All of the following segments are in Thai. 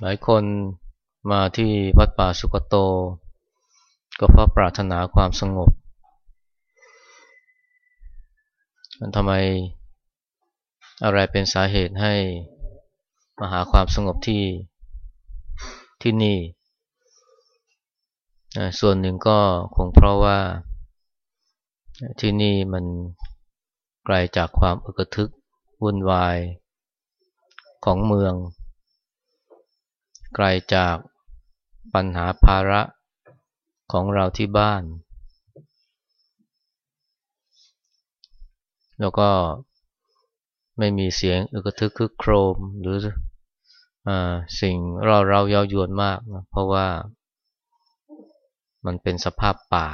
หลายคนมาที่วัดป่าสุกโต ก็เพราะปรารถนาความสงบมันทำไมอะไรเป็นสาเหตุให้มาหาความสงบที่ที่นี่ ส่วนหนึ่งก็คงเพราะว่าที่นี่มันไกลจากความอึกทึกวุ่นวายของเมือง ไกลจากปัญหาภาระของเราที่บ้าน แล้วก็ไม่มีเสียงอึกทึกคึกโครมหรืออสิ่งเราเราเย้ายวนมากนะเพราะว่ามันเป็นสภาพป่า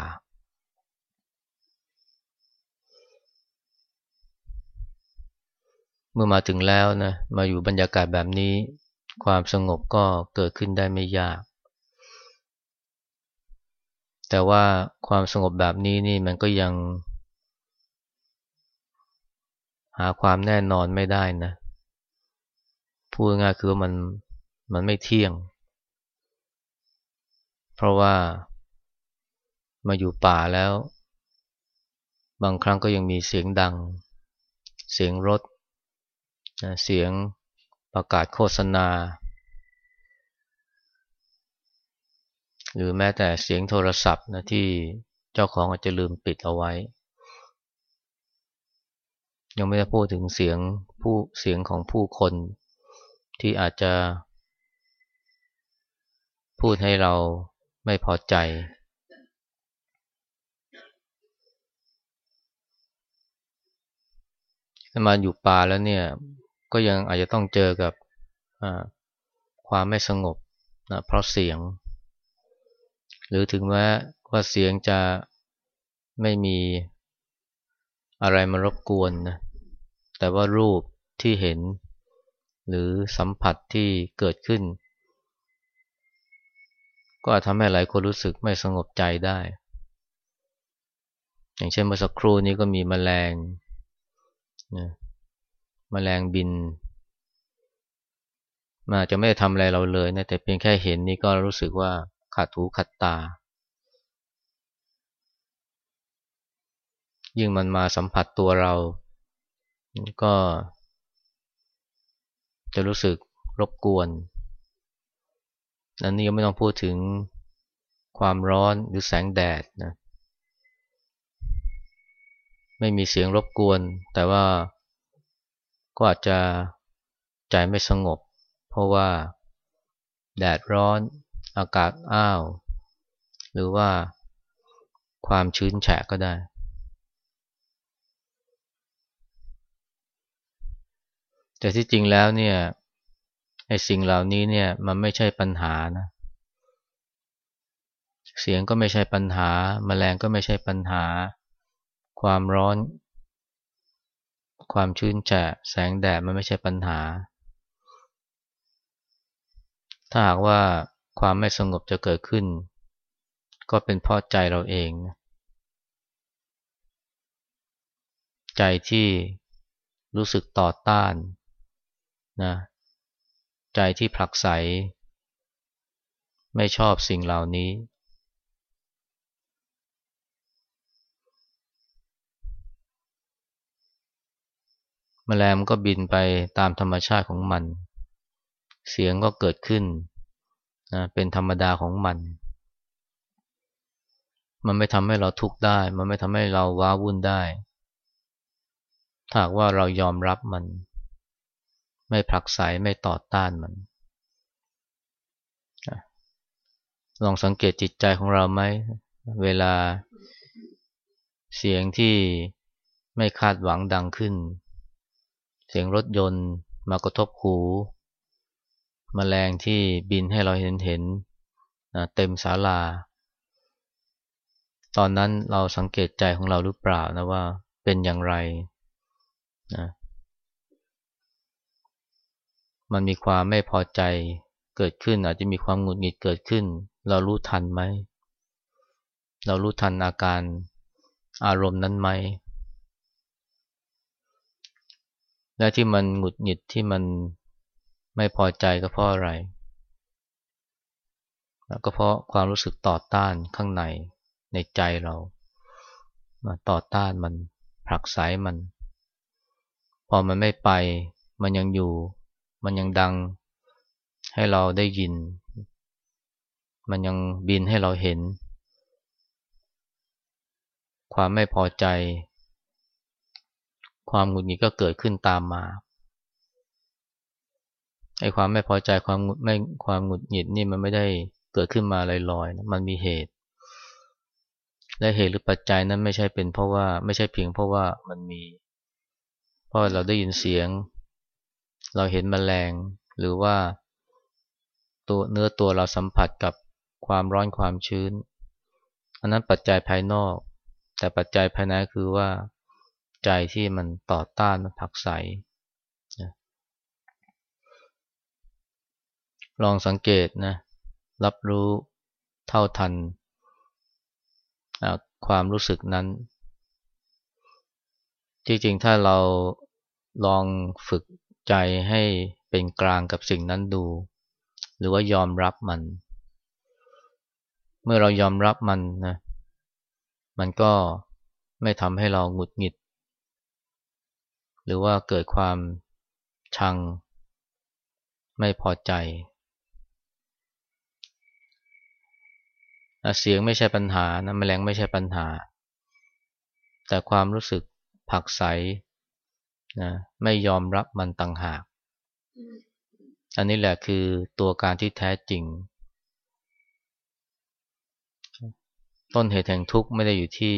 เมื่อมาถึงแล้วนะมาอยู่บรรยากาศแบบนี้ ความสงบก็เกิดขึ้นได้ไม่ยาก แต่ว่าความสงบแบบนี้นี่มันก็ยัง หาความแน่นอนไม่ได้นะ พูดง่ายคือว่ามันมันไม่เที่ยง เพราะว่ามาอยู่ป่าแล้ว บางครั้งก็ยังมีเสียงดัง เสียงรถ เสียง ประกาศโฆษณา หรือแม้แต่เสียงโทรศัพท์นะที่เจ้าของอาจจะลืมปิดเอาไว้ ยังไม่ได้พูดถึงเสียงผู้เสียงของผู้คนที่อาจจะ พูดให้เราไม่พอใจ มาอยู่ป่าแล้วเนี่ย ก็ยังอาจจะต้องเจอกับความไม่สงบนะเพราะเสียง หรือถึงแม้ว่าเสียงจะไม่มีอะไรมารบกวนนะแต่ว่ารูปที่เห็น หรือสัมผัสที่เกิดขึ้น ก็อาจทำให้หลายคนรู้สึกไม่สงบใจได้ อย่างเช่นเมื่อสักครู่นี้ก็มีมแมลงนะ มแมลงบินมาจะไม่ได้ทำอะไรเราเลยนะแต่เพียงแค่เห็นนี่ก็รู้สึกว่าขัดหูขัดตา ยิ่งมันมาสัมผัสตัวเรา ก็ จะรู้สึกรบกวนอันนี้ก็ไม่ต้องพูดถึงความร้อนหรือแสงแดดนะ ไม่มีเสียงรบกวน แต่ว่า ก็อาจจะใจไม่สงบ เพราะว่าแดดร้อน อากาศอ้าว หรือว่าความชื้นแฉะก็ได้ แต่ที่จริงแล้วเนี่ยไอ้สิ่งเหล่านี้เนี่ยมันไม่ใช่ปัญหานะ เสียงก็ไม่ใช่ปัญหา แมลงก็ไม่ใช่ปัญหา ความร้อน ความชื้นแฉะแสงแดดมันไม่ใช่ปัญหา ถ้าหากว่าความไม่สงบจะเกิดขึ้น ก็เป็นเพราะใจเราเอง ใจที่รู้สึกต่อต้านนะใจที่ผลักไส ไม่ชอบสิ่งเหล่านี้ แมลงก็บินไปตามธรรมชาติของมัน เสียงก็เกิดขึ้นนะเป็นธรรมดาของมัน มันไม่ทำให้เราทุกข์ได้ มันไม่ทำให้เราว้าวุ่นได้ ถ้าว่าเรายอมรับมัน ไม่ผลักไสไม่ต่อต้านมัน ลองสังเกตจิตใจของเราไหม เวลาเสียงที่ไม่คาดหวังดังขึ้น เสียงรถยนต์มากระทบหูมแมลงที่บินให้เราเห็นเห็นเต็มศาลา ตอนนั้นเราสังเกตใจของเราหรือเปล่านะว่าเป็นอย่างไรนะมันมีความไม่พอใจเกิดขึ้น อาจจะมีความหงุดหงิดเกิดขึ้น เรารู้ทันไหม เรารู้ทันอาการอารมณ์นั้นไหม และที่มันหงุดหงิดที่มันไม่พอใจก็เพราะอะไร ก็เพราะความรู้สึกต่อต้านข้างในในใจเรามาต่อต้านมันผลักไสมัน พอมันไม่ไป มันยังอยู่ มันยังดังให้เราได้ยิน มันยังบินให้เราเห็น ความไม่พอใจ ความหงุดหงิดก็เกิดขึ้นตามมาไอ้ความไม่พอใจความไม่ความหงุดหงิดนี่มันไม่ได้เกิดขึ้นมาลอยๆนะมันมีเหตุ และเหตุหรือปัจจัยนั้นไม่ใช่เป็นเพราะว่าไม่ใช่เพียงเพราะว่ามันมี เพราะเราได้ยินเสียง เราเห็นมแมลงหรือว่าตัวเนื้อตัวเราสัมผัสกับความร้อนความชื้น อันนั้นปัจจัยภายนอก แต่ปัจจัยภายในคือว่า ใจที่มันต่อต้านมันผักใสลองสังเกตนะรับรู้เท่าทันความรู้สึกนั้นจริงๆถ้าเราลองฝึกใจให้เป็นกลางกับสิ่งนั้นดู หรือว่ายอมรับมัน เมื่อเรายอมรับมันนะมันก็ไม่ทำให้เราหงุดหงิด หรือว่าเกิดความชัง ไม่พอใจ เสียงไม่ใช่ปัญหานะแมลงไม่ใช่ปัญหา แต่ความรู้สึกผักใสนะไม่ยอมรับมันต่างหาก อันนี้แหละคือตัวการที่แท้จริง ต้นเหตุแห่งทุกข์ไม่ได้อยู่ที่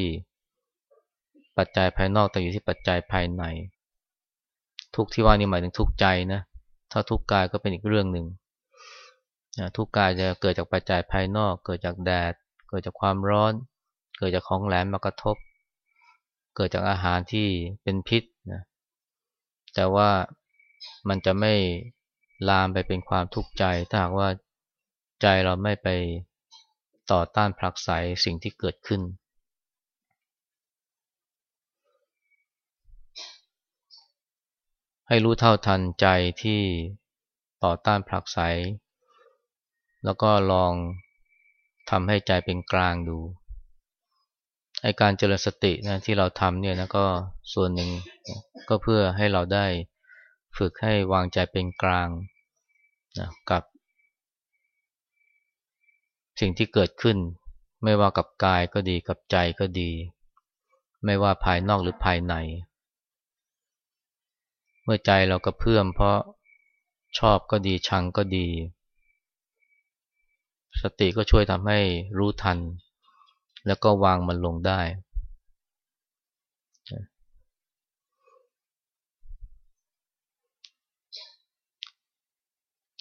ปัจจัยภายนอกแต่อยู่ที่ปัจจัยภายใน ทุกที่ว่านี่หมายถึงทุกใจนะ ถ้าทุกกายก็เป็นอีกเรื่องหนึ่งทุกกายจะเกิดจากปัจจัยภายนอก เกิดจากแดด เกิดจากความร้อน เกิดจากของแหลมมากระทบ เกิดจากอาหารที่เป็นพิษนะแต่ว่ามันจะไม่ลามไปเป็นความทุกข์ใจ ถ้าหากว่าใจเราไม่ไปต่อต้านผลักไสสิ่งที่เกิดขึ้น ให้รู้เท่าทันใจที่ต่อต้านผลักไส แล้วก็ลองทำให้ใจเป็นกลางดูไอการเจริญสตินะที่เราทำเนี่ยนะก็ส่วนหนึ่งก็เพื่อให้เราได้ฝึกให้วางใจเป็นกลางนะกับ สิ่งที่เกิดขึ้น ไม่ว่ากับกายก็ดีกับใจก็ดี ไม่ว่าภายนอกหรือภายใน เมื่อใจเรากระเพื่อมเพราะชอบก็ดีชังก็ดี สติก็ช่วยทำให้รู้ทัน แล้วก็วางมันลงได้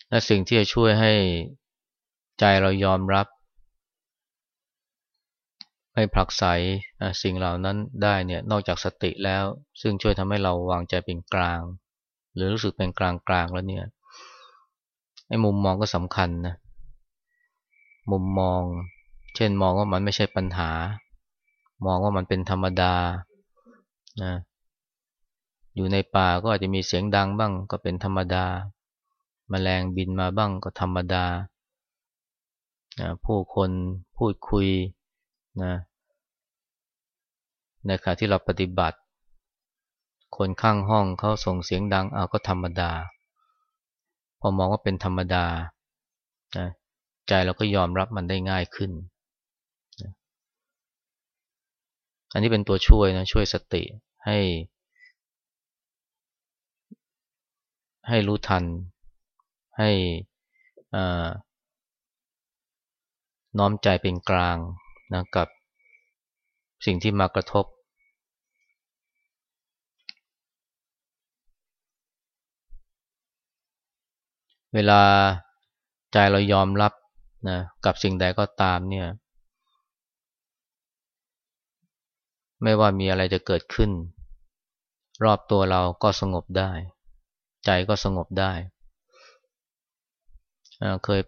และสิ่งที่จะช่วยให้ใจเรายอมรับ ไม่ผลักไสสิ่งเหล่านั้นได้เนี่ยนอกจากสติแล้ว ซึ่งช่วยทำให้เราวางใจเป็นกลาง หรือรู้สึกเป็นกลางกลางแล้วเนี่ยไอ้มุมมองก็สำคัญนะมุมมอง เช่นมองว่ามันไม่ใช่ปัญหา มองว่ามันเป็นธรรมดานะอยู่ในป่าก็อาจจะมีเสียงดังบ้างก็เป็นธรรมดามแมลงบินมาบ้างก็ธรรมดานะผู้คนพูดคุย นะในขณะที่เราปฏิบัติ คนข้างห้องเขาส่งเสียงดังเอาก็ธรรมดา พอมองว่าเป็นธรรมดานะใจเราก็ยอมรับมันได้ง่ายขึ้นอันนี้เป็นตัวช่วยนะช่วยสติให้ ให้รู้ทัน ให้น้อมใจเป็นกลาง นะกับสิ่งที่มากระทบ เวลาใจเรายอมรับนะกับสิ่งใดก็ตามเนี่ย ไม่ว่ามีอะไรจะเกิดขึ้น รอบตัวเราก็สงบได้ ใจก็สงบได้ เคย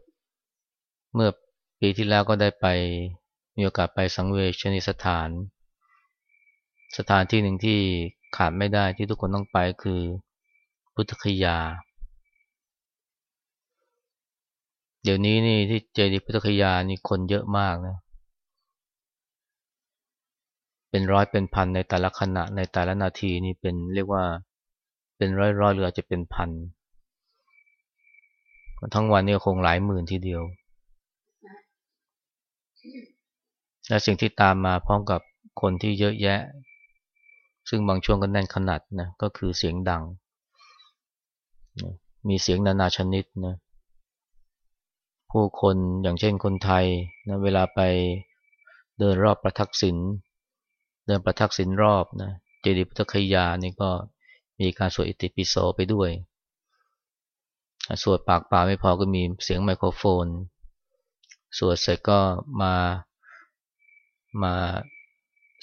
เมื่อปีที่แล้วก็ได้ไป มีโอกาสไปสังเวชนิสถาน สถานที่หนึ่งที่ขาดไม่ได้ที่ทุกคนต้องไปคือพุทธคยา เดี๋ยวนี้นี่ที่เจดีย์พุทธคยานี่คนเยอะมากนะ เป็นร้อยเป็นพันในแต่ละขณะในแต่ละนาทีนี่เป็นเรียกว่าเป็นร้อยร้อยหรืออาจจะเป็นพัน ทั้งวันนี่คงหลายหมื่นทีเดียว และสิ่งที่ตามมาพร้อมกับคนที่เยอะแยะ ซึ่งบางช่วงก็แน่นขนาดนะก็คือเสียงดัง มีเสียงนานาชนิดนะผู้คนอย่างเช่นคนไทยนะเวลาไปเดินรอบประทักษิณเดินประทักษิณรอบนะเจดีย์พุทธคยานี่ก็มีการสวดอิติปิโสไปด้วยสวดปากเปล่าไม่พอก็มีเสียงไมโครโฟน สวดเสร็จก็มา มา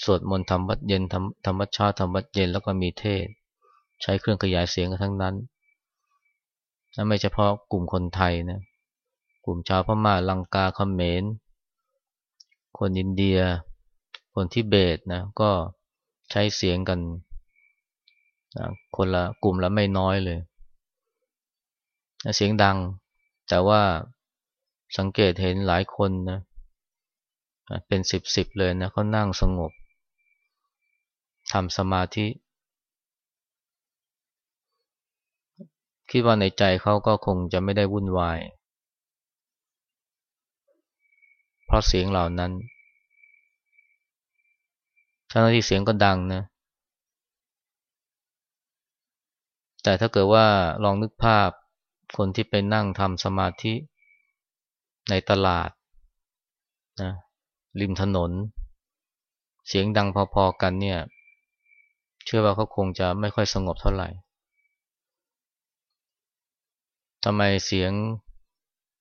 สวดมนต์ทำวัดเย็นทำธรรมชาติทำวัดเย็นแล้วก็มีเทศ ใช้เครื่องขยายเสียงกันทั้งนั้นและไม่เฉพาะกลุ่มคนไทยนะกลุ่มชาวพม่าลังกาคอมเมน คนอินเดีย คนทิเบตนะก็ใช้เสียงกันนะคนละกลุ่มละไม่น้อยเลยเสียงดังแต่ว่าสังเกตเห็นหลายคนนะ เป็นสิบสิบเลยนะเขานั่งสงบทำสมาธิ คิดว่าในใจเขาก็คงจะไม่ได้วุ่นวาย เพราะเสียงเหล่านั้นทั้งที่เสียงก็ดังนะ แต่ถ้าเกิดว่าลองนึกภาพคนที่ไปนั่งทำสมาธิในตลาดนะ ริมถนน เสียงดังพอๆกันเนี่ย เชื่อว่าเขาคงจะไม่ค่อยสงบเท่าไหร่ทำไมเสียง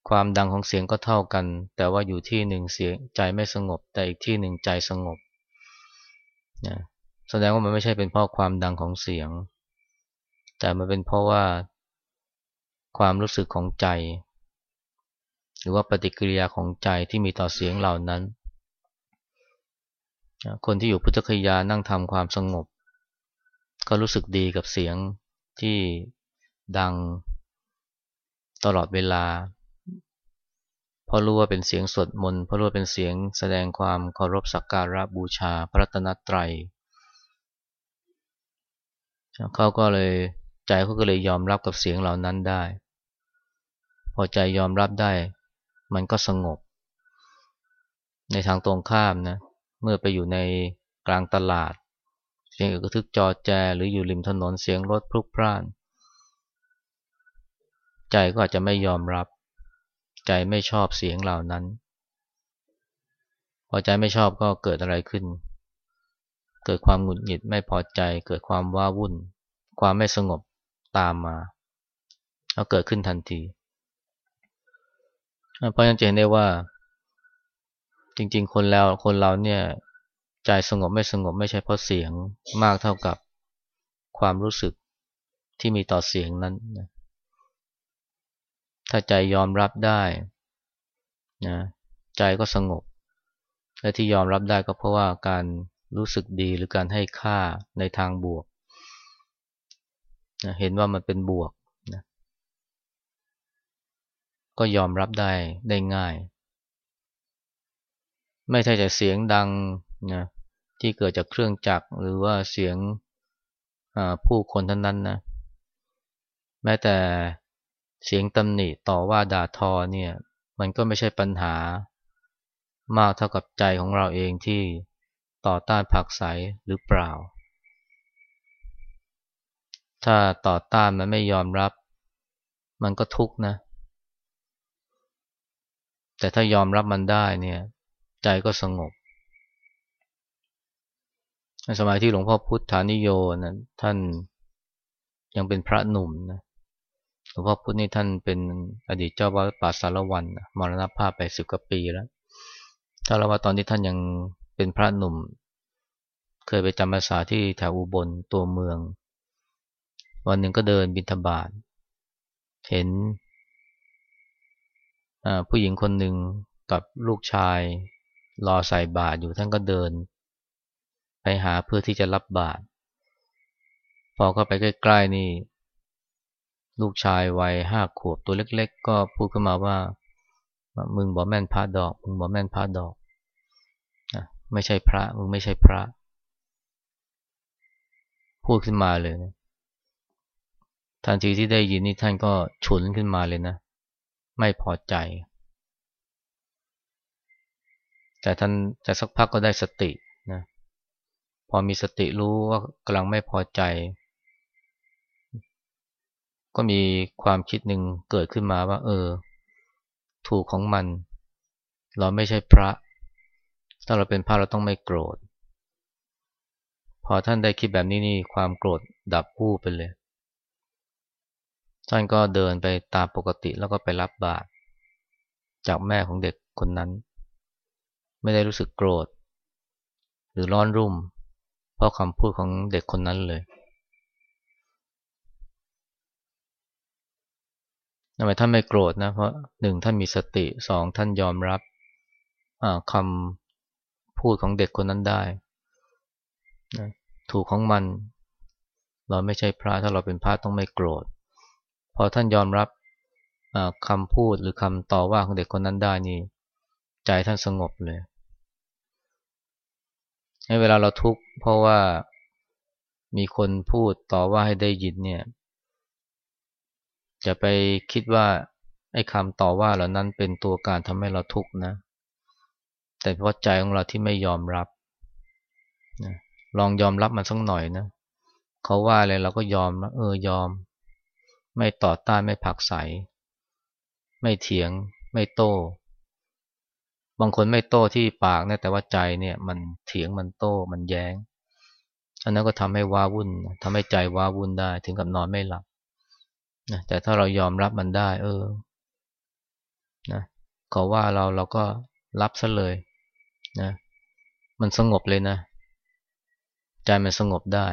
ความดังของเสียงก็เท่ากัน แต่ว่าอยู่ที่หนึ่งเสียงใจไม่สงบ แต่อีกที่หนึ่งใจสงบนะแสดงว่ามันไม่ใช่เป็นเพราะความดังของเสียง แต่มันเป็นเพราะว่า ความรู้สึกของใจ หรือว่าปฏิกิริยาของใจที่มีต่อเสียงเหล่านั้น คนที่อยู่พุทธคยานั่งทำความสงบ ก็รู้สึกดีกับเสียงที่ดังตลอดเวลาเพราะรู้ว่าเป็นเสียงสวดมนต์เพราะรู้ว่าเป็นเสียงแสดงความเคารพสักการะบูชาพระรัตนตรัยเขาก็เลยใจเขาก็เลยยอมรับกับเสียงเหล่านั้นได้ พอใจยอมรับได้ มันก็สงบ ในทางตรงข้ามนะ เมื่อไปอยู่ในกลางตลาด เสียงอึกทึกจอแจ หรืออยู่ริมถนนเสียงรถพลุกพล่าน ใจก็อาจจะไม่ยอมรับ ใจไม่ชอบเสียงเหล่านั้น พอใจไม่ชอบก็เกิดอะไรขึ้น เกิดความหงุดหงิดไม่พอใจ เกิดความว้าวุ่น ความไม่สงบตามมาแล้วเกิดขึ้นทันทีเพราะฉะนั้นจะเห็นได้ว่า จริง ๆ คนแล้วคนเราเนี่ยใจสงบไม่สงบไม่ใช่เพราะเสียงมากเท่ากับความรู้สึกที่มีต่อเสียงนั้นนะถ้าใจยอมรับได้นะใจก็สงบ และที่ยอมรับได้ก็เพราะว่าการรู้สึกดีหรือการให้ค่าในทางบวกนะเห็นว่ามันเป็นบวกนะก็ยอมรับได้ได้ง่าย ไม่ใช่แต่เสียงดังนะที่เกิดจากเครื่องจักรหรือว่าเสียงผู้คนท่านนั้นนะแม้แต่เสียงตำหนิต่อว่าด่าทอเนี่ย มันก็ไม่ใช่ปัญหามากเท่ากับใจของเราเองที่ต่อต้านผักใสหรือเปล่า ถ้าต่อต้านมันไม่ยอมรับ มันก็ทุกข์นะ แต่ถ้ายอมรับมันได้เนี่ย ใจก็สงบ สมัยที่หลวงพ่อพุทธานิโยนะท่านยังเป็นพระหนุ่มนะหลวงพ่อพุทธนี่ท่านเป็นอดีตเจ้าวัดป่าสารวันมรณภาพไปสิบกว่าปีแล้ว ถ้าเราว่าตอนที่ท่านยังเป็นพระหนุ่ม เคยไปจำพรรษาที่แถวอุบลตัวเมือง วันหนึ่งก็เดินบินทบาทเห็นผู้หญิงคนหนึ่งกับลูกชาย รอใส่บาตรอยู่ท่านก็เดิน ไปหาเพื่อที่จะรับบาตรพอเข้าไปใกล้ๆนี่ ลูกชายวัยห้าขวบตัวเล็ก ๆ ก็พูดขึ้นมาว่า มึงบอกแม่นพระดอก มึงบอกแม่นพระดอกนะไม่ใช่พระ มึงไม่ใช่พระ พูดขึ้นมาเลยนะทันทีที่ได้ยินนี่ท่านก็ฉุนขึ้นมาเลยนะ ไม่พอใจ แต่ท่านแต่สักพักก็ได้สตินะพอมีสติรู้ว่ากำลังไม่พอใจ ก็มีความคิดหนึ่งเกิดขึ้นมาว่า เออ ถูกของมัน เราไม่ใช่พระ ถ้าเราเป็นพระเราต้องไม่โกรธ พอท่านได้คิดแบบนี้นี่ความโกรธดับผู้ไปเลย ท่านก็เดินไปตามปกติแล้วก็ไปรับบาตรจากแม่ของเด็กคนนั้น ไม่ได้รู้สึกโกรธ หรือร้อนรุ่ม เพราะคำพูดของเด็กคนนั้นเลยทำไมท่านไม่โกรธนะ เพราะหนึ่งท่านมีสติสองท่านยอมรับคำพูดของเด็กคนนั้นได้ถูกของมัน เราไม่ใช่พระถ้าเราเป็นพระต้องไม่โกรธ พอท่านยอมรับคำพูดหรือคำต่อว่าของเด็กคนนั้นได้นี่ ใจท่านสงบเลย ให้เวลาเราทุกข์เพราะว่ามีคนพูดต่อว่าให้ได้ยินเนี่ยจะไปคิดว่าไอ้คำต่อว่าเหล่านั้นเป็นตัวการทำให้เราทุกข์นะ แต่เพราะใจของเราที่ไม่ยอมรับนะลองยอมรับมันสักหน่อยนะเขาว่าอะไรเราก็ยอมเออยอม ไม่ต่อต้านไม่ผักใส ไม่เถียง ไม่โต้ บางคนไม่โต้ที่ปากนะแต่ว่าใจเนี่ย มันเถียงมันโต้มันแย้ง อันนั้นก็ทำให้ว้าวุ่นทำให้ใจว้าวุ่นได้ถึงกับนอนไม่หลับนะแต่ถ้าเรายอมรับมันได้ เออนะเขาว่าเราเราก็รับซะเลยนะมันสงบเลยนะใจมันสงบได้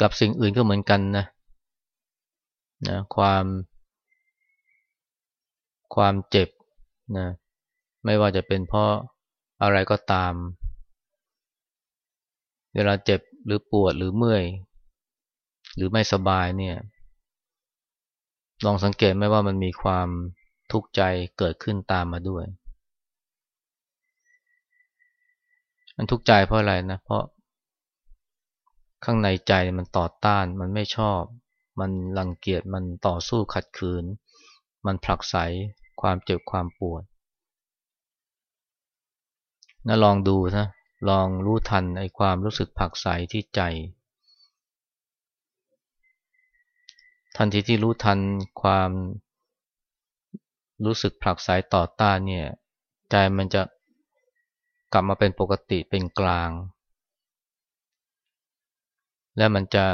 กับสิ่งอื่นก็เหมือนกันนะนะความ ความเจ็บนะไม่ว่าจะเป็นเพราะอะไรก็ตาม เวลาเจ็บหรือปวดหรือเมื่อย หรือไม่สบายเนี่ย ลองสังเกตไหมว่ามันมีความทุกข์ใจเกิดขึ้นตามมาด้วย มันทุกข์ใจเพราะอะไรนะ เพราะข้างในใจมันต่อต้าน มันไม่ชอบ มันรังเกียจ มันต่อสู้ขัดขืน มันผลักไส ความเจ็บความปวดนะลองดูนะลองรู้ทันไอ้ความรู้สึกผักไสที่ใจ ทันทีที่รู้ทันความรู้สึกผลักไสต่อต้านเนี่ย ใจมันจะกลับมาเป็นปกติเป็นกลาง และมันจะ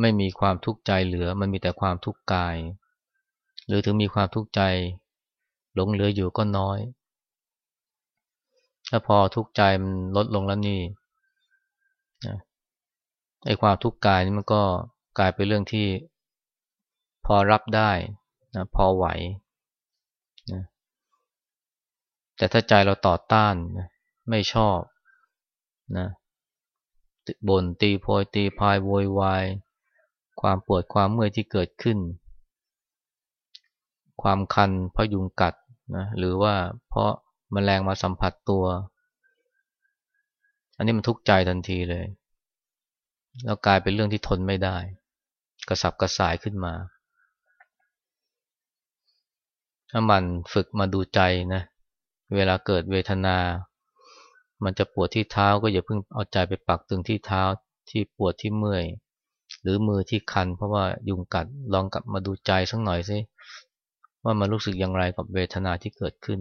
ไม่มีความทุกข์ใจเหลือ มันมีแต่ความทุกข์กาย หรือถึงมีความทุกข์ใจ หลงเหลืออยู่ก็น้อย ถ้าพอทุกข์ใจมันลดลงแล้วนี่ไอ้ความทุกข์กายนี่มันก็กลายเป็นเรื่องที่พอรับได้นะพอไหวนะแต่ถ้าใจเราต่อต้านนะไม่ชอบนะบ่นตีโพยตีพายโวยวายความปวดความเมื่อยที่เกิดขึ้น ความคันเพราะยุงกัด นะหรือว่าเพราะมแมลงมาสัมผัสตัว อันนี้มันทุกข์ใจทันทีเลย แล้วกลายเป็นเรื่องที่ทนไม่ได้ กระสับกระส่ายขึ้นมาถ้ามันฝึกมาดูใจนะ เวลาเกิดเวทนา มันจะปวดที่เท้าก็อย่าเพิ่งเอาใจไปปักตึงที่เท้าที่ปวดที่เมื่อย หรือมือที่คัน เพราะว่ายุงกัดลองกลับมาดูใจสักหน่อยสิ ว่ามันรู้สึกอย่างไรกับเวทนาที่เกิดขึ้น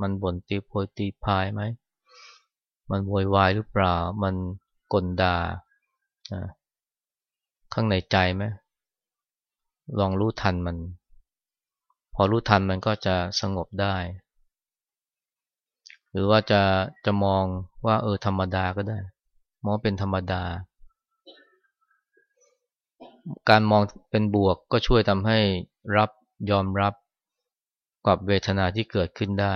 มันบ่นตีโพยตีพายไหม มันโวยวายหรือเปล่า มันกลดาข้างในใจไหมลองรู้ทันมัน พอรู้ทันมันก็จะสงบได้ หรือว่าจะจะมองว่าเออธรรมดาก็ได้ มองเป็นธรรมดา การมองเป็นบวกก็ช่วยทำให้รับยอมรับ กับเวทนาที่เกิดขึ้นได้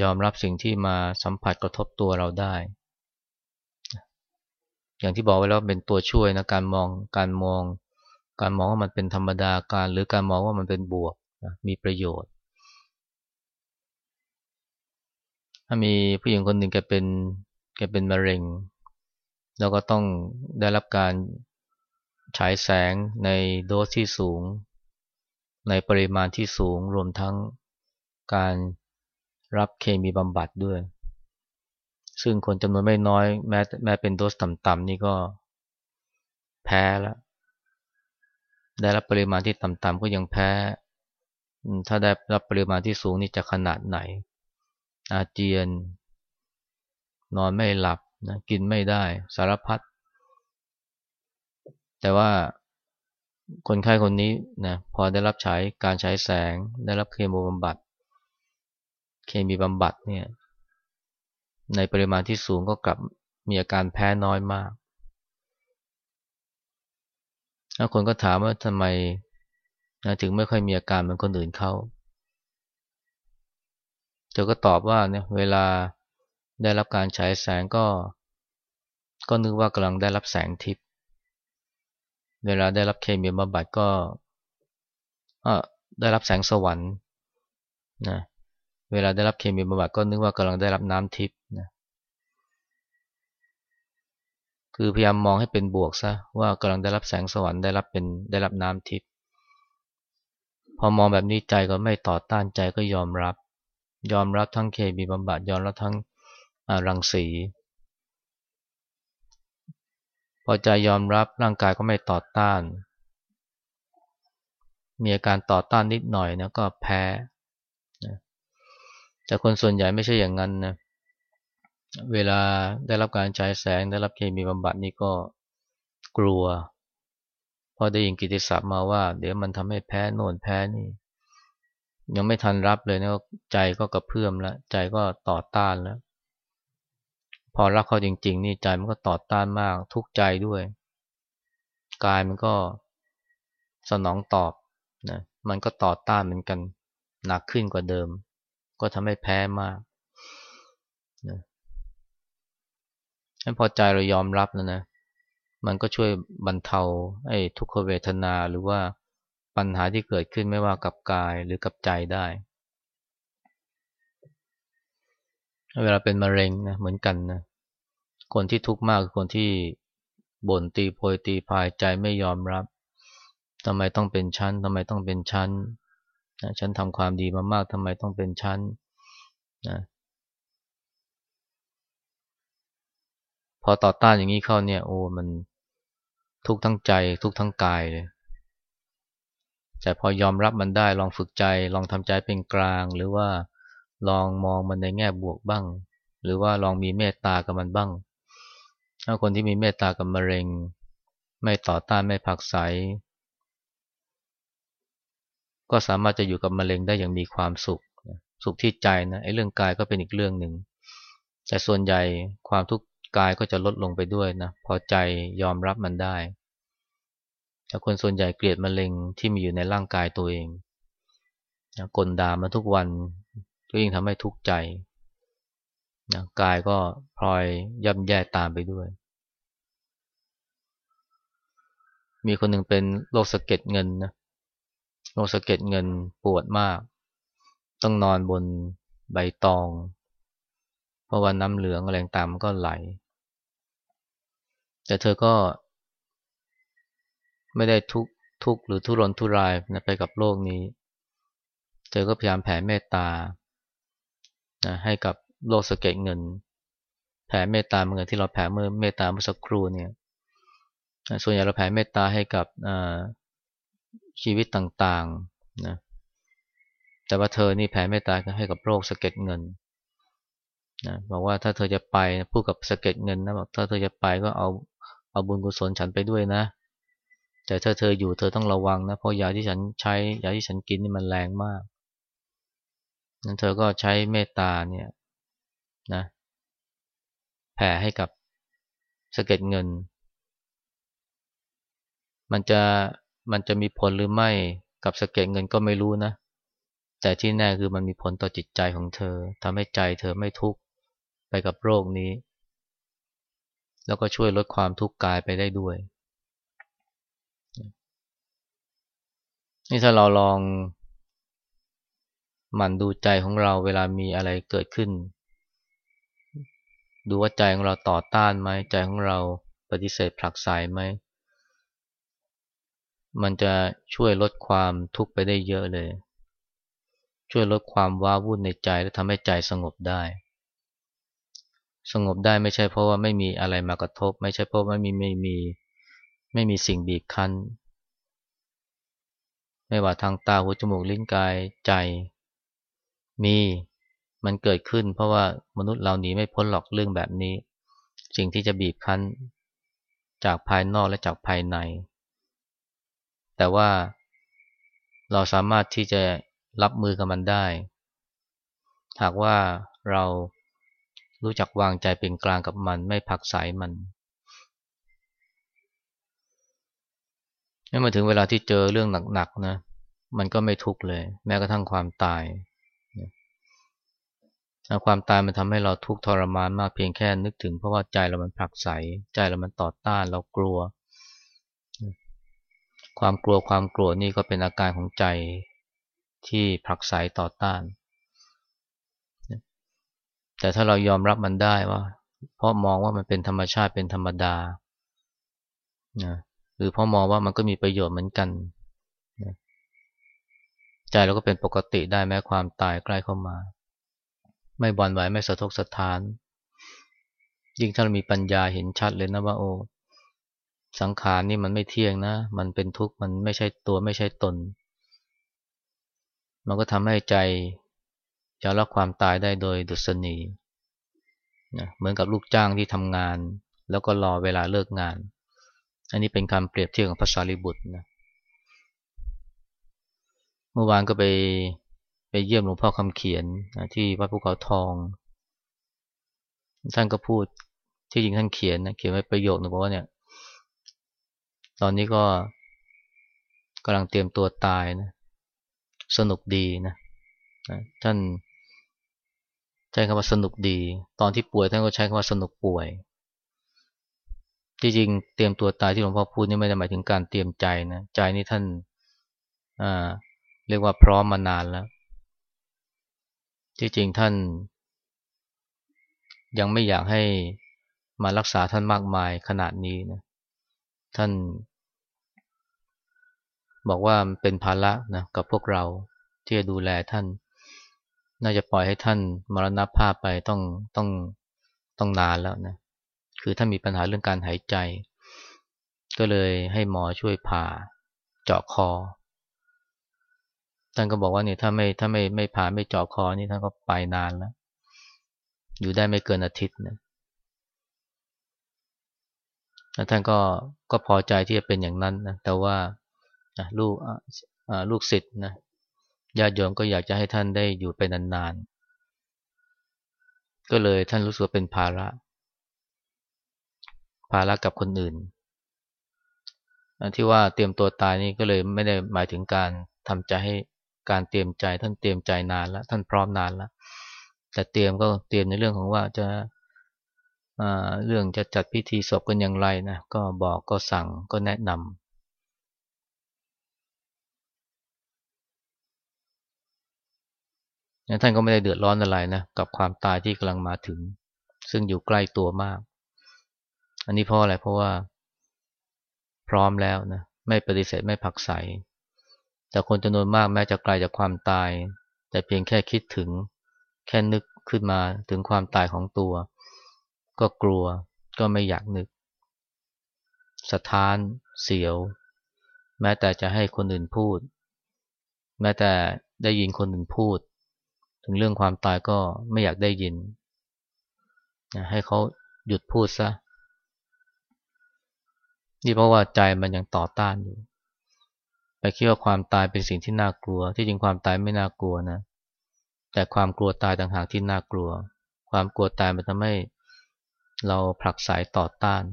ยอมรับสิ่งที่มาสัมผัสกระทบตัวเราได้ อย่างที่บอกไว้แล้วเป็นตัวช่วยนะการมองการมอง การมองว่ามันเป็นธรรมดาการ หรือการมองว่ามันเป็นบวกมีประโยชน์ถ้ามีผู้หญิงคนหนึ่งแกเป็นแกเป็นมะเร็ง แล้วก็ต้องได้รับการฉายแสงในโดสที่สูง ในปริมาณที่สูงรวมทั้งการรับเคมีบำบัดด้วย ซึ่งคนจำนวนไม่น้อยแม้แม้เป็นโดสต่ำๆนี่ก็แพ้แล้วได้รับปริมาณที่ต่ำๆก็ยังแพ้ ถ้าได้รับปริมาณที่สูงนี่จะขนาดไหน อาเจียน นอนไม่หลับนะกินไม่ได้สารพัดแต่ว่า คนไข้คนนี้นะพอได้รับใช้การใช้แสง ได้รับเคมีบำบัด เคมีบำบัดเนี่ยในปริมาณที่สูงก็กลับมีอาการแพ้น้อยมากแล้วคนก็ถามว่าทำไมนะถึงไม่ค่อยมีอาการเหมือนคนอื่นเขาเธอก็ตอบว่าเนี่ยเวลาได้รับการฉายแสงก็ ก็นึกว่ากำลังได้รับแสงทิพย์ เวลาได้รับเคมีบำบัดก็ได้รับแสงสวรรค์นะเวลาได้รับเคมีบำบัดก็นึกว่ากำลังได้รับน้ำทิพย์นะคือพยายามมองให้เป็นบวกซะว่ากำลังได้รับแสงสวรรค์ได้รับเป็นได้รับน้ำทิพย์พอมองแบบนี้ใจก็ไม่ต่อต้านใจก็ยอมรับ ยอมรับทั้งเคมีบำบัดยอมรับทั้งรังสี พอใจยอมรับร่างกายก็ไม่ต่อต้าน มีอาการต่อต้านนิดหน่อยนะก็แพ้แต่คนส่วนใหญ่ไม่ใช่อย่างนั้นนะเวลาได้รับการใช้แสงได้รับเคมีบำบัดนี่ก็กลัว พอได้ยินกิติศัพท์มาว่า เดี๋ยวมันทำให้แพ้โน่นแพ้นี่ ยังไม่ทันรับเลยนะใจก็กระเพื่อมแล้วใจก็ต่อต้านแล้ว พอรับเขาจริง ๆ นี่ใจมันก็ต่อต้านมากทุกข์ใจด้วย กายมันก็สนองตอบนะมันก็ต่อต้านเหมือนกันหนักขึ้นกว่าเดิม ก็ทำให้แพ้มากนะพอใจเรายอมรับแล้วนะ มันก็ช่วยบรรเทาไอ้ทุกขเวทนาหรือว่าปัญหาที่เกิดขึ้นไม่ว่ากับกายหรือกับใจได้ เวลาเป็นมะเร็งนะเหมือนกันนะคนที่ทุกข์มากคือคนที่บ่นตีโพยตีพายใจไม่ยอมรับทำไมต้องเป็นชั้นทำไมต้องเป็นชั้นนะฉันทำความดีมามากทำไมต้องเป็นชั้นนะพอต่อต้านอย่างนี้เข้าเนี่ยโอ้มันทุกทั้งใจทุกทั้งกายเลยแต่พอยอมรับมันได้ลองฝึกใจ ลองทำใจเป็นกลางหรือว่า ลองมองมันในแง่บวกบ้าง หรือว่าลองมีเมตตากับมันบ้าง ถ้าคนที่มีเมตตากับมะเร็ง ไม่ต่อต้านไม่ผักใส ก็สามารถจะอยู่กับมะเร็งได้อย่างมีความสุข สุขที่ใจนะไอ้เรื่องกายก็เป็นอีกเรื่องหนึ่ง แต่ส่วนใหญ่ความทุกข์กายก็จะลดลงไปด้วยนะ พอใจยอมรับมันได้แต่คนส่วนใหญ่เกลียดมะเร็งที่มีอยู่ในร่างกายตัวเองกลด่ามาทุกวัน ก็ยิ่งทำให้ทุกข์ใจนะกายก็พลอยย่ำแย่ตามไปด้วย มีคนหนึ่งเป็นโรคสะเก็ดเงินนะโรคสะเก็ดเงินปวดมาก ต้องนอนบนใบตอง เพราะว่าน้ำเหลืองแรงตามก็ไหล แต่เธอก็ ไม่ได้ทุกทุกหรือทุรนทุรายนะไปกับโลกนี้ เธอก็พยายามแผ่เมตตา นะให้กับโลกสะเก็ตเงิน แผ่เมตตาเหมือนที่เราแผ่เมื่อเมตตาเมื่อสักครู่เนี่ยส่วนใหญ่เราแผ่เมตตาให้กับชีวิตต่างๆนะแต่ว่าเธอนี่แผ่เมตตาให้กับโรคสะเก็ดเงินนะบอกว่าถ้าเธอจะไปพูดกับสะเก็ดเงินนะบอกถ้าเธอจะไปก็เอาเอาบุญกุศลฉันไปด้วยนะ แต่ถ้าเธออยู่เธอต้องระวังนะเพราะยาที่ฉันใช้ยาที่ฉันกินนี่มันแรงมาก นั้นเธอก็ใช้เมตตาเนี่ยนะแผ่ให้กับสะเก็ดเงิน มันจะมันจะมีผลหรือไม่กับสะเก็ดเงินก็ไม่รู้นะ แต่ที่แน่คือมันมีผลต่อจิตใจของเธอทำให้ใจเธอไม่ทุกข์ไปกับโรคนี้ แล้วก็ช่วยลดความทุกข์กายไปได้ด้วย นี่ถ้าเราลอง หมั่นดูใจของเราเวลามีอะไรเกิดขึ้น ดูว่าใจของเราต่อต้านไหมใจของเราปฏิเสธผลักไสไหม มันจะช่วยลดความทุกข์ไปได้เยอะเลย ช่วยลดความว้าวุ่นในใจและทำให้ใจสงบได้ สงบได้ไม่ใช่เพราะว่าไม่มีอะไรมากระทบ ไม่ใช่เพราะไม่มีไม่มีไม่มีสิ่งบีบคั้น ไม่ว่าทางตาหูจมูกลิ้นกายใจ มีมันเกิดขึ้น เพราะว่ามนุษย์เราหนีไม่พ้นหรอกเรื่องแบบนี้ สิ่งที่จะบีบคั้นจากภายนอกและจากภายใน แต่ว่าเราสามารถที่จะรับมือกับมันได้ หากว่าเรารู้จักวางใจเป็นกลางกับมันไม่ผักสายมันเมื่อถึงเวลาที่เจอเรื่องหนักๆนะ มันก็ไม่ทุกข์เลย แม้กระทั่งความตาย ความตายมันทำให้เราทุกข์ทรมานมากเพียงแค่นึกถึง เพราะว่าใจเรามันผลักไสใจเรามันต่อต้านเรากลัว ความกลัวความกลัวนี่ก็เป็นอาการของใจที่ผลักไสต่อต้าน แต่ถ้าเรายอมรับมันได้ว่า เพราะมองว่ามันเป็นธรรมชาติเป็นธรรมดานะหรือเพราะมองว่ามันก็มีประโยชน์เหมือนกันนะใจเราก็เป็นปกติได้แม้ความตายใกล้เข้ามา ไม่บอนไหวไม่สะทกสะท้าน ยิ่งถ้าเรามีปัญญาเห็นชัดเลยนะว่าโอ้สังขารนี่มันไม่เที่ยงนะ มันเป็นทุกข์มันไม่ใช่ตัวไม่ใช่ตน มันก็ทำให้ใจจะรับความตายได้โดยดุษณีนะเหมือนกับลูกจ้างที่ทำงาน แล้วก็รอเวลาเลิกงาน อันนี้เป็นคำเปรียบเทียบของพระสารีบุตรนะเมื่อวานก็ไป ไปเยี่ยมหลวงพ่อคำเขียนที่วัดภูเขาทอง ท่านก็พูดที่จริงท่านเขียนนะเขียนไว้ประโยคนึงบอกว่าเนี่ย ตอนนี้ก็กำลังเตรียมตัวตายนะ สนุกดีนะท่านใช้คำว่าสนุกดี ตอนที่ป่วยท่านก็ใช้คำว่าสนุกป่วย ที่จริงเตรียมตัวตายที่หลวงพ่อพูดนี่ไม่ได้หมายถึงการเตรียมใจนะ ใจนี่ท่านเรียกว่าพร้อมมานานแล้ว ที่จริงท่าน ยังไม่อยากให้มารักษาท่านมากมายขนาดนี้นะท่าน บอกว่าเป็นภาระนะกับพวกเราที่จะดูแลท่าน น่าจะปล่อยให้ท่านมรณภาพไปต้องต้องต้องนานแล้วนะคือท่านมีปัญหาเรื่องการหายใจ ก็เลยให้หมอช่วยผ่าเจาะคอ ท่านก็บอกว่าเนี่ยถ้าไม่ถ้าไม่ไม่ผ่าไม่เจาะคอนี่ท่านก็ไปนานแล้ว อยู่ได้ไม่เกินอาทิตย์นะแล้วท่านก็ก็พอใจที่จะเป็นอย่างนั้นนะแต่ว่าลูกลูกศิษย์นะญาติโยมก็อยากจะให้ท่านได้อยู่ไปนานๆ ก็เลยท่านรู้สึกเป็นภาระ ภาระกับคนอื่น ที่ว่าเตรียมตัวตายนี่ก็เลยไม่ได้หมายถึงการทำใจให้ การเตรียมใจ ท่านเตรียมใจนานแล้วท่านพร้อมนานแล้วแต่เตรียมก็เตรียมในเรื่องของว่าจะเรื่องจะจัดพิธีศพกันอย่างไรนะก็บอกก็สั่งก็แนะนำท่านก็ไม่ได้เดือดร้อนอะไรนะกับความตายที่กำลังมาถึง ซึ่งอยู่ใกล้ตัวมาก อันนี้เพราะอะไรเพราะว่า พร้อมแล้วนะไม่ปฏิเสธไม่ผักใส แต่คนจำนวนมากแม้จะไกลจากความตาย แต่เพียงแค่คิดถึง แค่นึกขึ้นมาถึงความตายของตัว ก็กลัวก็ไม่อยากนึก สะท้าน เสียว แม้แต่จะให้คนอื่นพูด แม้แต่ได้ยินคนอื่นพูด ถึงเรื่องความตายก็ไม่อยากได้ยิน ให้เขาหยุดพูดซะนี่เพราะว่าใจมันยังต่อต้านอยู่ ไปคิดว่าความตายเป็นสิ่งที่น่ากลัว ที่จริงความตายไม่น่ากลัวนะ แต่ความกลัวตายต่างหากที่น่ากลัว ความกลัวตายมันทำให้เราผลักสายต่อต้าน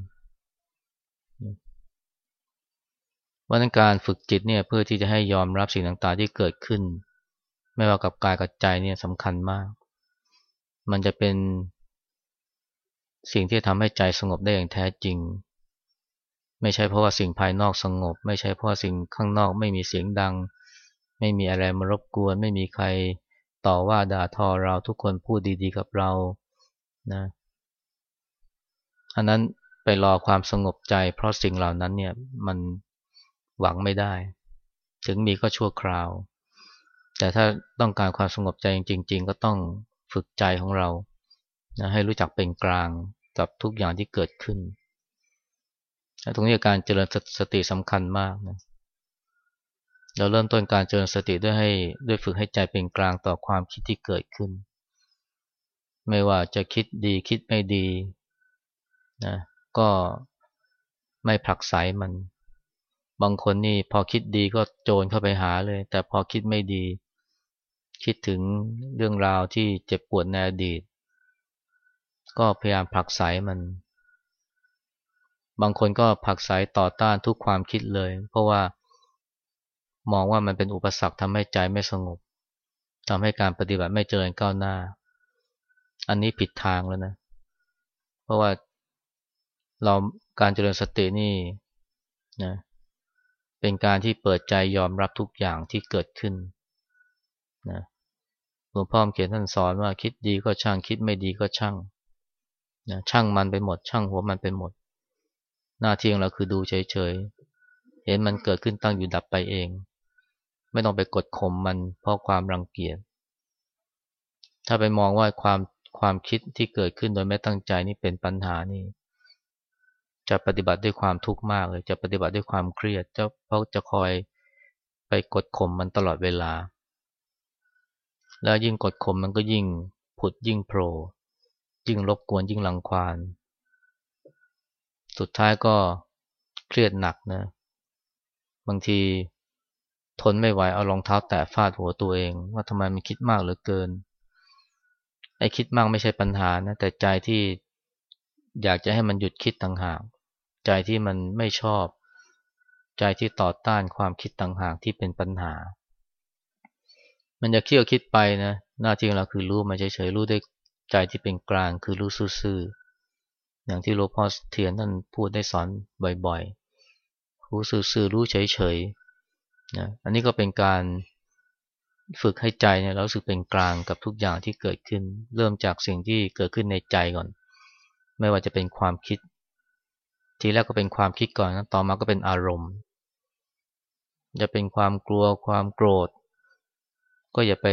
วันการฝึกจิตเนี่ยเพื่อที่จะให้ยอมรับสิ่งต่างๆที่เกิดขึ้น ไม่ว่ากับกายกับใจเนี่ยสำคัญมาก มันจะเป็นสิ่งที่ทำให้ใจสงบได้อย่างแท้จริง ไม่ใช่เพราะว่าสิ่งภายนอกสงบ ไม่ใช่เพราะสิ่งข้างนอกไม่มีเสียงดัง ไม่มีอะไรมารบกวน ไม่มีใครต่อว่าด่าทอเราทุกคนพูดดีๆกับเรานะอันนั้นไปรอความสงบใจ เพราะสิ่งเหล่านั้นเนี่ยมันหวังไม่ได้ ถึงมีก็ชั่วคราว แต่ถ้าต้องการความสงบใจจริง ๆ ก็ต้องฝึกใจของเรานะให้รู้จักเป็นกลางกับทุกอย่างที่เกิดขึ้น ตรงนี้การเจริญสติสำคัญมากนะเราเริ่มต้นการเจริญสติด้วยให้ด้วยฝึกให้ใจเป็นกลางต่อความคิดที่เกิดขึ้น ไม่ว่าจะคิดดีคิดไม่ดีนะก็ไม่ผลักไสมัน บางคนนี่พอคิดดีก็โจรเข้าไปหาเลย แต่พอคิดไม่ดี คิดถึงเรื่องราวที่เจ็บปวดในอดีต ก็พยายามผลักไสมัน บางคนก็ผลักไสต่อต้านทุกความคิดเลย เพราะว่ามองว่ามันเป็นอุปสรรคทำให้ใจไม่สงบทำให้การปฏิบัติไม่เจริญก้าวหน้า อันนี้ผิดทางแล้วนะ เพราะว่าเราการเจริญสตินี่นะเป็นการที่เปิดใจยอมรับทุกอย่างที่เกิดขึ้นนะหลวงพ่อเขียนท่านสอนว่าคิดดีก็ช่างคิดไม่ดีก็ช่างนะช่างมันไปหมด ช่างหัวมันไปหมด หน้าที่ของเราคือดูเฉยๆ เห็นมันเกิดขึ้นตั้งอยู่ดับไปเอง ไม่ต้องไปกดข่มมันเพราะความรังเกียจ ถ้าไปมองว่าความความคิดที่เกิดขึ้นโดยไม่ตั้งใจนี่เป็นปัญหานี่ จะปฏิบัติด้วยความทุกข์มากเลย จะปฏิบัติด้วยความเครียดจะเพราะจะคอยไปกดข่มมันตลอดเวลา แล้วยิ่งกดข่มมันก็ยิ่งผุดยิ่งโผล่ยิ่งรบกวนยิ่งลังควาน สุดท้ายก็เครียดหนักนะ บางทีทนไม่ไหวเอารองเท้าแตะฟาดหัวตัวเอง ว่าทำไมมันคิดมากเหลือเกิน ไอ้คิดมากไม่ใช่ปัญหานะ แต่ใจที่อยากจะให้มันหยุดคิดต่างหาก ใจที่มันไม่ชอบ ใจที่ต่อต้านความคิดต่างหากที่เป็นปัญหา มันจะเคี่ยวคิดไปนะ หน้าที่ของเราคือรู้มันเฉยๆรู้ด้วยใจที่เป็นกลางคือรู้ซื่อๆ อย่างที่หลวงพ่อเทียนท่านพูดได้สอนบ่อยๆ รู้ซื่อๆรู้เฉยๆนะอันนี้ก็เป็นการฝึกให้ใจเนี่ยเราสึกเป็นกลางกับทุกอย่างที่เกิดขึ้น เริ่มจากสิ่งที่เกิดขึ้นในใจก่อน ไม่ว่าจะเป็นความคิด ทีแรกก็เป็นความคิดก่อนนะต่อมาก็เป็นอารมณ์ จะเป็นความกลัวความโกรธ ก็อย่าไป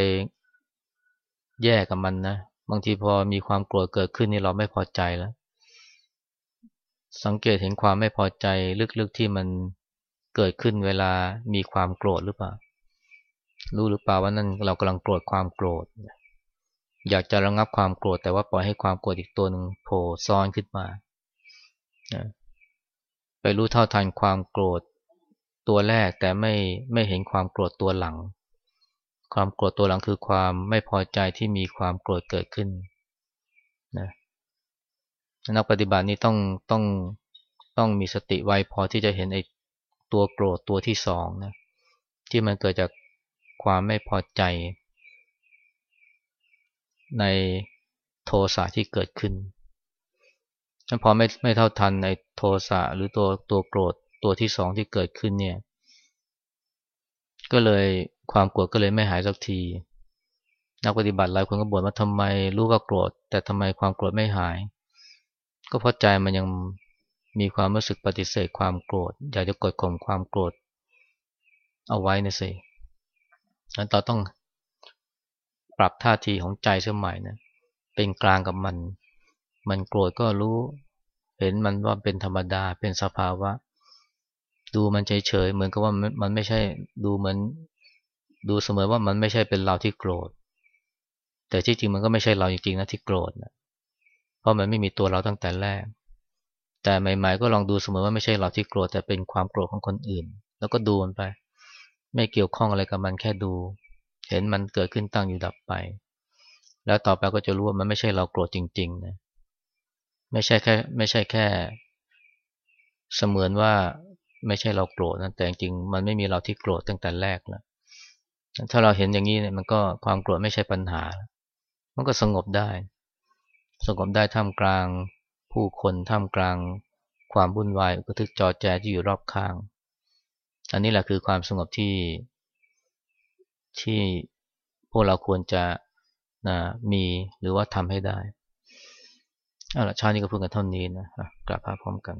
แย่กับมันนะ บางทีพอมีความโกรธเกิดขึ้นนี่เราไม่พอใจแล้ว สังเกตเห็นความไม่พอใจลึกๆที่มันเกิดขึ้นเวลามีความโกรธหรือเปล่า รู้หรือเปล่าว่านั่นเรากำลังโกรธความโกรธ อยากจะระงับความโกรธแต่ว่าปล่อยให้ความโกรธอีกตัวหนึ่งโผล่ซ้อนขึ้นมา ไปรู้เท่าทันความโกรธตัวแรกแต่ไม่ไม่เห็นความโกรธตัวหลัง ความโกรธตัวหลังคือความไม่พอใจที่มีความโกรธเกิดขึ้นนะ นักปฏิบัตินี้ต้องต้องต้องมีสติไวพอที่จะเห็นไอ้ตัวโกรธตัวที่สองนะที่มันเกิดจากความไม่พอใจ ในโทสะที่เกิดขึ้นพอไม่ไม่เท่าทันในโทสะหรือตัวตัวโกรธตัวที่สองที่เกิดขึ้นเนี่ย ก็เลยความโกรธก็เลยไม่หายสักที นักปฏิบัติหลายคนก็บ่นว่าทำไมรู้ว่าโกรธ แต่ทำไมความโกรธไม่หาย ก็เพราะใจมันยังมีความรู้สึกปฏิเสธความโกรธ อยากจะกดข่มความโกรธ เอาไว้นะสินั้นเราต้องปรับท่าทีของใจเสมัยนะเป็นกลางกับมัน มันโกรธก็รู้ เห็นมันว่าเป็นธรรมดาเป็นสภาวะ ดูมันเฉยๆเหมือนกับว่ามันไม่ใช่ดูเหมือนดูเสมอว่ามันไม่ใช่เป็นเราที่โกรธ แต่ที่จริงมันก็ไม่ใช่เราจริงๆนะที่โกรธนะ ราะมันไม่มีตัวเราตั้งแต่แรก แต่ใหม่ ๆ ก็ลองดูเสมอว่าไม่ใช่เราที่โกรธแต่เป็นความโกรธของคนอื่น แล้วก็ดูมันไป ไม่เกี่ยวข้องอะไรกับมันแค่ดู เห็นมันเกิดขึ้นตั้งอยู่ดับไป แล้วต่อไปก็จะรู้ว่ามันไม่ใช่เราโกรธจริงๆนะไม่ใช่แค่ไม่ใช่แค่ เสมือนว่าไม่ใช่เราโกรธนะแต่จริงมันไม่มีเราที่โกรธตั้งแต่แรกแล้วถ้าเราเห็นอย่างนี้เนี่ยมันก็ความโกรธไม่ใช่ปัญหา มันก็สงบได้ สงบได้ท่ามกลาง ผู้คนท่ามกลาง ความวุ่นวายกระทึกจอแจที่อยู่รอบข้าง อันนี้แหละคือความสงบที่ ที่พวกเราควรจะนะมีหรือว่าทำให้ได้เอาละชาตินี้ก็พูดกันเท่านี้นะกลับมาพร้อมกัน